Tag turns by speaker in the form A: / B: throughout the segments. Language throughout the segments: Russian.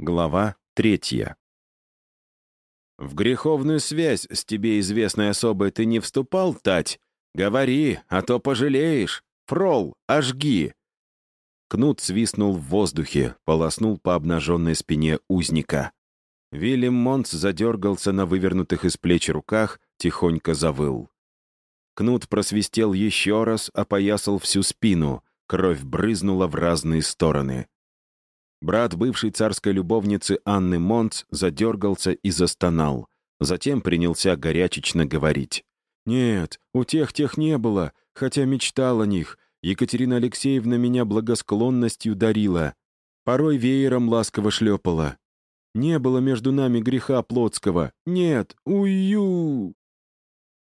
A: Глава третья. «В греховную связь с тебе известной особой ты не вступал, Тать? Говори, а то пожалеешь. Фрол, ожги!» Кнут свистнул в воздухе, полоснул по обнаженной спине узника. Вильям Монтс задергался на вывернутых из плеч руках, тихонько завыл. Кнут просвистел еще раз, опоясал всю спину, кровь брызнула в разные стороны. Брат бывшей царской любовницы Анны Монц задергался и застонал. Затем принялся горячечно говорить. «Нет, у тех тех не было, хотя мечтал о них. Екатерина Алексеевна меня благосклонностью дарила. Порой веером ласково шлепала. Не было между нами греха плотского. Нет, ую!»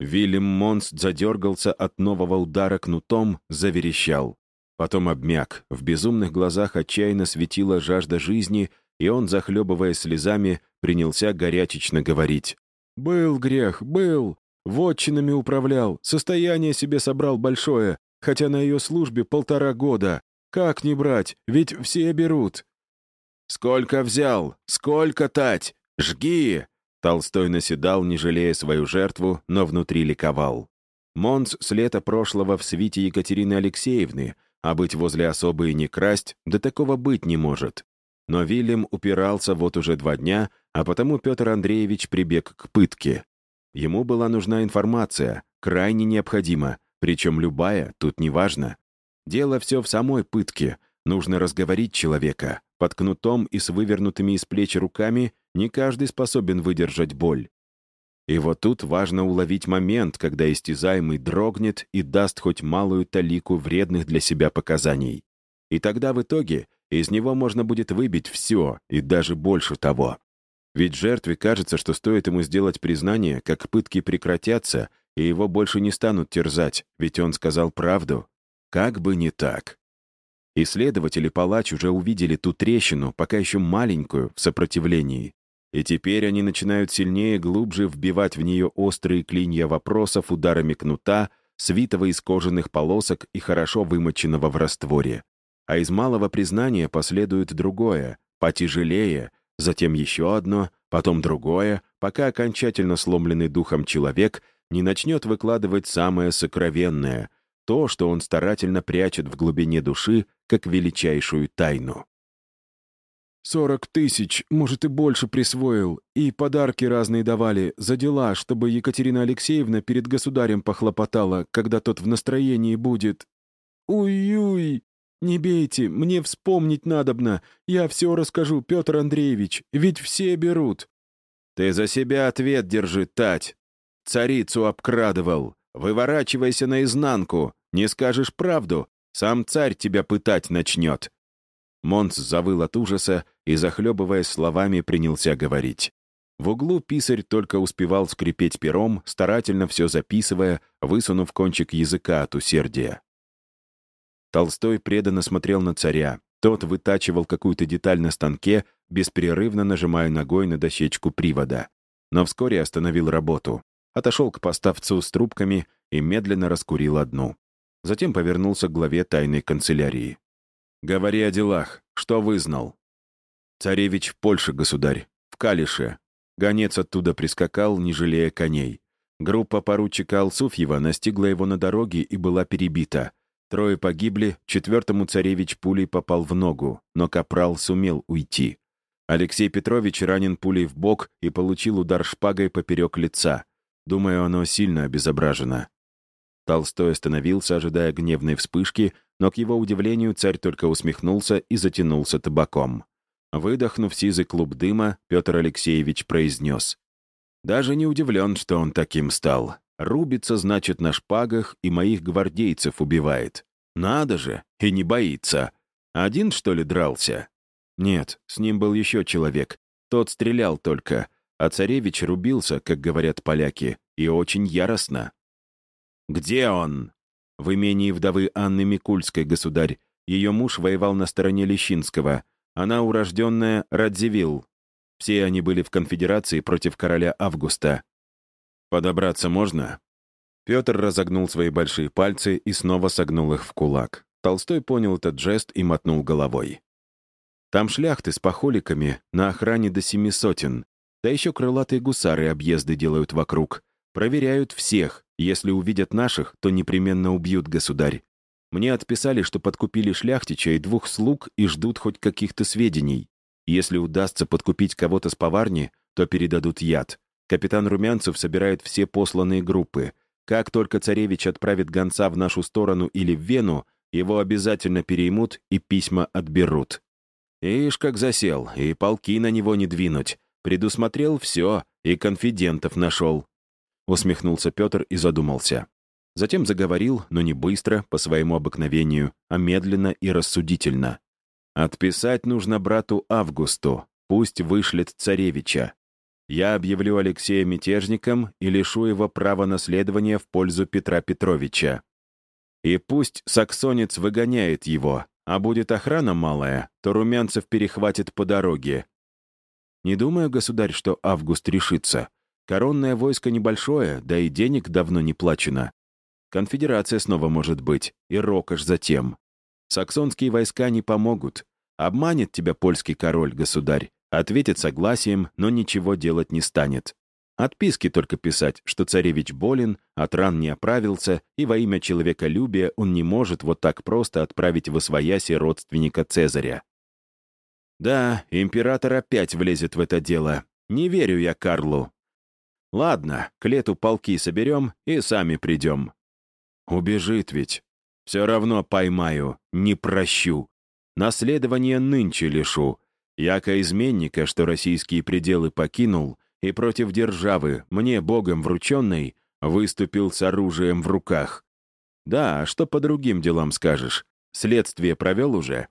A: Вильям Монс задергался от нового удара кнутом, заверещал. Потом обмяк, в безумных глазах отчаянно светила жажда жизни, и он, захлебывая слезами, принялся горячечно говорить. «Был грех, был. Вотчинами управлял, состояние себе собрал большое, хотя на ее службе полтора года. Как не брать, ведь все берут». «Сколько взял? Сколько тать? Жги!» Толстой наседал, не жалея свою жертву, но внутри ликовал. Монс с прошлого в свите Екатерины Алексеевны, а быть возле особы и не красть, да такого быть не может. Но Вильям упирался вот уже два дня, а потому Петр Андреевич прибег к пытке. Ему была нужна информация, крайне необходима, причем любая, тут не важно. Дело все в самой пытке. Нужно разговорить человека. Под кнутом и с вывернутыми из плеч руками не каждый способен выдержать боль. И вот тут важно уловить момент, когда истязаемый дрогнет и даст хоть малую талику вредных для себя показаний. И тогда в итоге из него можно будет выбить все, и даже больше того. Ведь жертве кажется, что стоит ему сделать признание, как пытки прекратятся, и его больше не станут терзать, ведь он сказал правду. Как бы не так. Исследователи палач уже увидели ту трещину, пока еще маленькую, в сопротивлении, и теперь они начинают сильнее и глубже вбивать в нее острые клинья вопросов ударами кнута, свитого из кожаных полосок и хорошо вымоченного в растворе. А из малого признания последует другое, потяжелее, затем еще одно, потом другое, пока окончательно сломленный духом человек не начнет выкладывать самое сокровенное, то, что он старательно прячет в глубине души, как величайшую тайну. Сорок тысяч, может, и больше присвоил, и подарки разные давали за дела, чтобы Екатерина Алексеевна перед государем похлопотала, когда тот в настроении будет. Уй-уй! Не бейте, мне вспомнить надобно. Я все расскажу, Петр Андреевич, ведь все берут. Ты за себя ответ держи, Тать. Царицу обкрадывал. Выворачивайся наизнанку. Не скажешь правду, сам царь тебя пытать начнет. Монс завыл от ужаса и, захлебываясь словами, принялся говорить. В углу писарь только успевал скрипеть пером, старательно все записывая, высунув кончик языка от усердия. Толстой преданно смотрел на царя. Тот вытачивал какую-то деталь на станке, беспрерывно нажимая ногой на дощечку привода. Но вскоре остановил работу. Отошел к поставцу с трубками и медленно раскурил одну. Затем повернулся к главе тайной канцелярии. «Говори о делах. Что вызнал?» «Царевич в Польше, государь. В Калише. Гонец оттуда прискакал, не жалея коней. Группа поручика Алсуфьева настигла его на дороге и была перебита. Трое погибли, четвертому царевич пулей попал в ногу, но капрал сумел уйти. Алексей Петрович ранен пулей в бок и получил удар шпагой поперек лица. Думаю, оно сильно обезображено. Толстой остановился, ожидая гневной вспышки, но, к его удивлению, царь только усмехнулся и затянулся табаком. Выдохнув сизый клуб дыма, Петр Алексеевич произнес. «Даже не удивлен, что он таким стал. Рубится, значит, на шпагах и моих гвардейцев убивает. Надо же, и не боится. Один, что ли, дрался?» «Нет, с ним был еще человек. Тот стрелял только, а царевич рубился, как говорят поляки, и очень яростно». «Где он?» В имении вдовы Анны Микульской, государь. Ее муж воевал на стороне Лещинского. Она урожденная Радзивилл. Все они были в конфедерации против короля Августа. «Подобраться можно?» Петр разогнул свои большие пальцы и снова согнул их в кулак. Толстой понял этот жест и мотнул головой. Там шляхты с похоликами на охране до семи сотен. Да еще крылатые гусары объезды делают вокруг. Проверяют всех. Если увидят наших, то непременно убьют, государь. Мне отписали, что подкупили шляхтича и двух слуг и ждут хоть каких-то сведений. Если удастся подкупить кого-то с поварни, то передадут яд. Капитан Румянцев собирает все посланные группы. Как только царевич отправит гонца в нашу сторону или в Вену, его обязательно переймут и письма отберут. Ишь, как засел, и полки на него не двинуть. Предусмотрел все, и конфидентов нашел. Усмехнулся Петр и задумался. Затем заговорил, но не быстро, по своему обыкновению, а медленно и рассудительно. «Отписать нужно брату Августу, пусть вышлет царевича. Я объявлю Алексея мятежником и лишу его права наследования в пользу Петра Петровича. И пусть саксонец выгоняет его, а будет охрана малая, то Румянцев перехватит по дороге. Не думаю, государь, что Август решится. Коронное войско небольшое, да и денег давно не плачено. Конфедерация снова может быть, и Рокош затем. Саксонские войска не помогут. Обманет тебя польский король, государь, ответит согласием, но ничего делать не станет. Отписки только писать, что царевич болен, от ран не оправился, и во имя человеколюбия он не может вот так просто отправить в освояси родственника Цезаря. Да, император опять влезет в это дело. Не верю я Карлу. Ладно, к лету полки соберем и сами придем. Убежит ведь. Все равно поймаю, не прощу. Наследование нынче лишу. Яко изменника, что российские пределы покинул, и против державы, мне богом врученной, выступил с оружием в руках. Да, а что по другим делам скажешь? Следствие провел уже?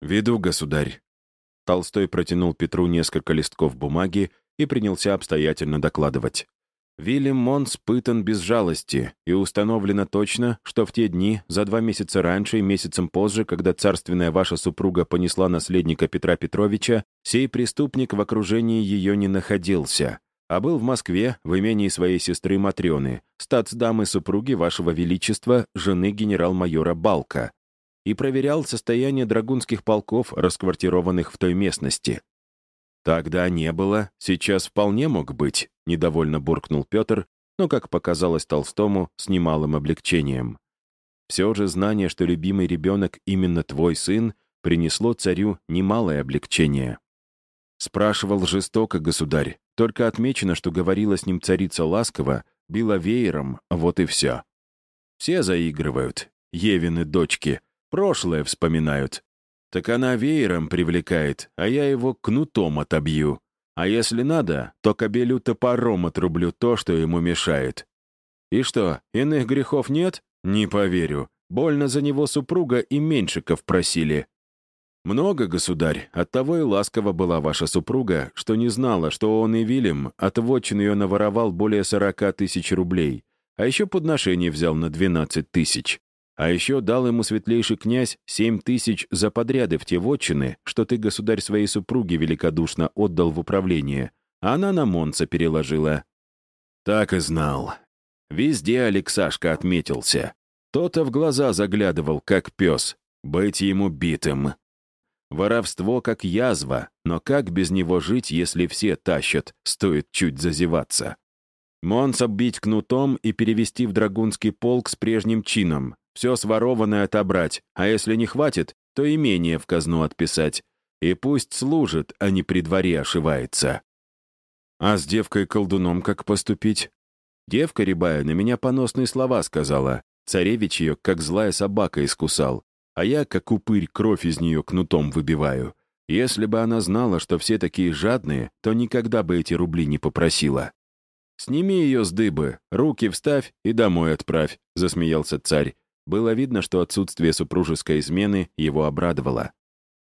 A: Веду, государь. Толстой протянул Петру несколько листков бумаги и принялся обстоятельно докладывать. Вильям Монс пытан без жалости, и установлено точно, что в те дни, за два месяца раньше и месяцем позже, когда царственная ваша супруга понесла наследника Петра Петровича, сей преступник в окружении ее не находился, а был в Москве в имении своей сестры Матрёны, статсдамы супруги вашего величества, жены генерал-майора Балка, и проверял состояние драгунских полков, расквартированных в той местности. «Тогда не было, сейчас вполне мог быть», — недовольно буркнул Петр, но, как показалось Толстому, с немалым облегчением. Все же знание, что любимый ребенок именно твой сын, принесло царю немалое облегчение. Спрашивал жестоко государь, только отмечено, что говорила с ним царица ласково, била веером, вот и все. Все заигрывают, Евины дочки, прошлое вспоминают, так она веером привлекает, а я его кнутом отобью. А если надо, то кобелю топором отрублю то, что ему мешает. И что, иных грехов нет? Не поверю. Больно за него супруга и Меньшиков просили. Много, государь, оттого и ласково была ваша супруга, что не знала, что он и Вильям от ее наворовал более сорока тысяч рублей, а еще подношение взял на двенадцать тысяч. А еще дал ему светлейший князь семь тысяч за подряды в те вотчины, что ты, государь, своей супруге великодушно отдал в управление, а она на Монца переложила. Так и знал. Везде Алексашка отметился. То-то в глаза заглядывал, как пес. Быть ему битым. Воровство как язва, но как без него жить, если все тащат, стоит чуть зазеваться? Монца бить кнутом и перевести в драгунский полк с прежним чином, все сворованное отобрать, а если не хватит, то имение в казну отписать. И пусть служит, а не при дворе ошивается. А с девкой-колдуном как поступить? Девка рябая на меня поносные слова сказала. Царевич ее, как злая собака, искусал. А я, как упырь, кровь из нее кнутом выбиваю. Если бы она знала, что все такие жадные, то никогда бы эти рубли не попросила. «Сними ее с дыбы, руки вставь и домой отправь», — засмеялся царь. Было видно, что отсутствие супружеской измены его обрадовало.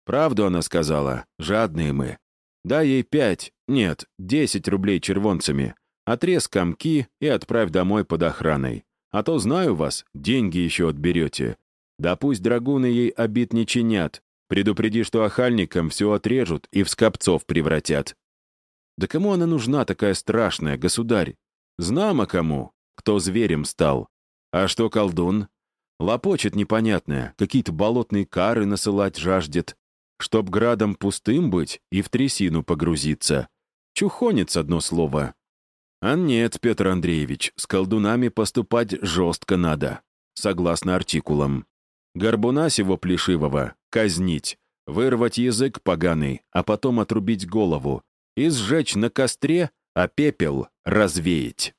A: Правду она сказала, жадные мы. Дай ей пять, нет, десять рублей червонцами. Отрез комки и отправь домой под охраной. А то, знаю вас, деньги еще отберете. Да пусть драгуны ей обид не чинят. Предупреди, что охальникам все отрежут и в скопцов превратят. Да кому она нужна, такая страшная, государь? Знамо кому, кто зверем стал. А что колдун? Лопочет непонятное, какие-то болотные кары насылать жаждет. Чтоб градом пустым быть и в трясину погрузиться. Чухонец одно слово. А нет, Петр Андреевич, с колдунами поступать жестко надо, согласно артикулам. Горбуна сего плешивого казнить, вырвать язык поганый, а потом отрубить голову и сжечь на костре, а пепел развеять.